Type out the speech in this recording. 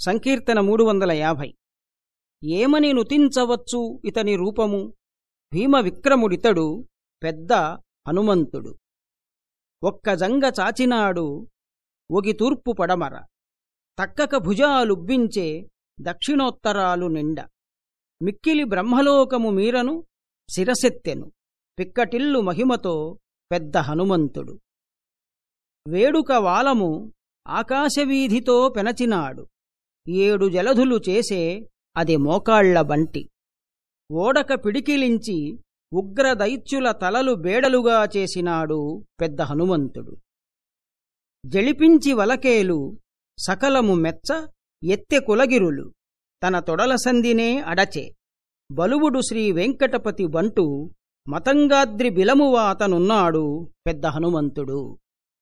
సంకీర్తన మూడు వందల యాభై. ఏమని నుతించవచ్చు ఇతని రూపము? భీమ విక్రముడితడు పెద్ద హనుమంతుడు. ఒక్క జంగ చాచినాడు ఒగి తూర్పు పడమర. తక్కక భుజాలుబ్బించే దక్షిణోత్తరాలు నిండ. మిక్కిలి బ్రహ్మలోకము మీరను శిరసెత్తెను. పిక్కటిల్లు మహిమతో పెద్ద హనుమంతుడు. వేడుక వాలము ఆకాశవీధితో పెనచినాడు. ఏడు జలధులు చేసే అది మోకాళ్ళ బంటి. ఓడక పిడికిలించి ఉగ్రదైత్యుల తలలు బేడలుగా చేసినాడు పెద్ద హనుమంతుడు. జళిపించి వలకేలు సకలము మెచ్చ ఎత్తె కులగిరులు తన తొడల సందినే అడచే. బలువుడు శ్రీ వెంకటపతి బంటు మతంగాద్రి బిలమువాతనున్నాడు పెద్ద హనుమంతుడు.